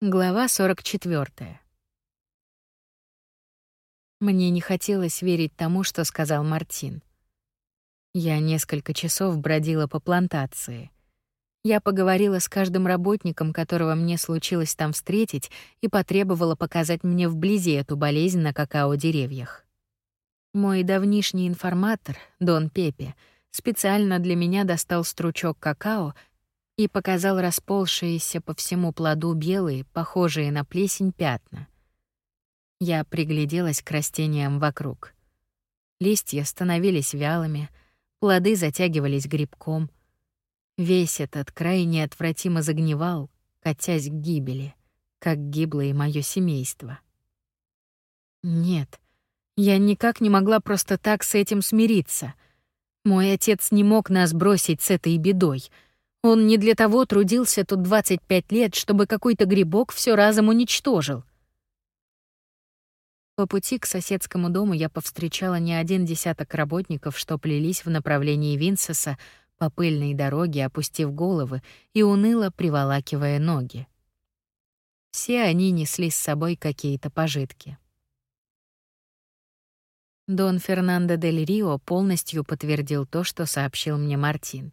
Глава 44. Мне не хотелось верить тому, что сказал Мартин. Я несколько часов бродила по плантации. Я поговорила с каждым работником, которого мне случилось там встретить, и потребовала показать мне вблизи эту болезнь на какао-деревьях. Мой давнишний информатор, Дон Пепе, специально для меня достал стручок какао — и показал расползшиеся по всему плоду белые, похожие на плесень пятна. Я пригляделась к растениям вокруг. Листья становились вялыми, плоды затягивались грибком. Весь этот край неотвратимо загнивал, катясь к гибели, как гибло и моё семейство. Нет, я никак не могла просто так с этим смириться. Мой отец не мог нас бросить с этой бедой — он не для того трудился тут 25 лет, чтобы какой-то грибок все разом уничтожил. По пути к соседскому дому я повстречала не один десяток работников, что плелись в направлении Винсеса по пыльной дороге, опустив головы и уныло приволакивая ноги. Все они несли с собой какие-то пожитки. Дон Фернандо дель Рио полностью подтвердил то, что сообщил мне Мартин.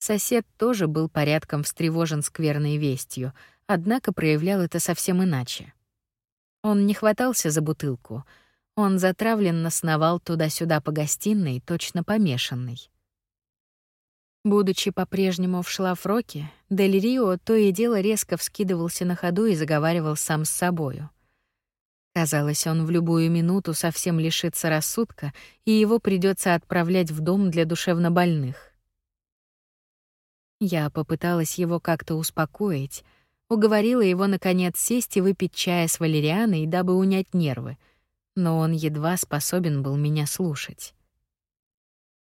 Сосед тоже был порядком встревожен скверной вестью, однако проявлял это совсем иначе. Он не хватался за бутылку, он затравленно сновал туда-сюда по гостиной, точно помешанный. Будучи по-прежнему в шлафроке, Дель Рио то и дело резко вскидывался на ходу и заговаривал сам с собою. Казалось, он в любую минуту совсем лишится рассудка, и его придется отправлять в дом для душевнобольных. Я попыталась его как-то успокоить, уговорила его наконец сесть и выпить чая с валерианой, дабы унять нервы, но он едва способен был меня слушать.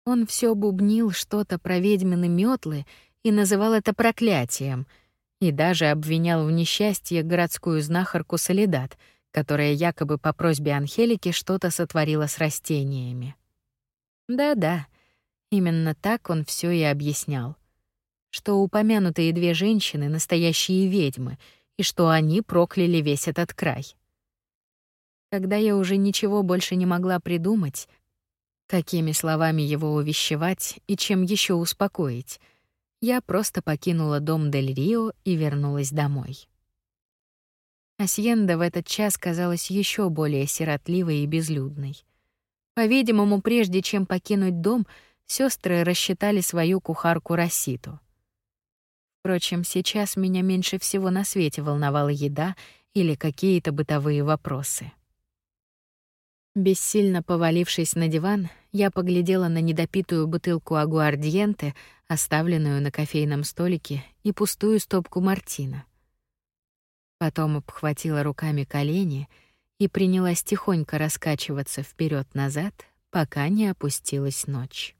Он все бубнил что-то про ведьмины метлы и называл это проклятием, и даже обвинял в несчастье городскую знахарку Солидат, которая якобы по просьбе Анхелики что-то сотворила с растениями. Да-да, именно так он все и объяснял что упомянутые две женщины — настоящие ведьмы, и что они прокляли весь этот край. Когда я уже ничего больше не могла придумать, какими словами его увещевать и чем еще успокоить, я просто покинула дом Дель Рио и вернулась домой. Асьенда в этот час казалась еще более сиротливой и безлюдной. По-видимому, прежде чем покинуть дом, сестры рассчитали свою кухарку Расситу. Впрочем, сейчас меня меньше всего на свете волновала еда или какие-то бытовые вопросы. Бессильно повалившись на диван, я поглядела на недопитую бутылку агуардиенте, оставленную на кофейном столике, и пустую стопку мартина. Потом обхватила руками колени и принялась тихонько раскачиваться вперед назад пока не опустилась ночь.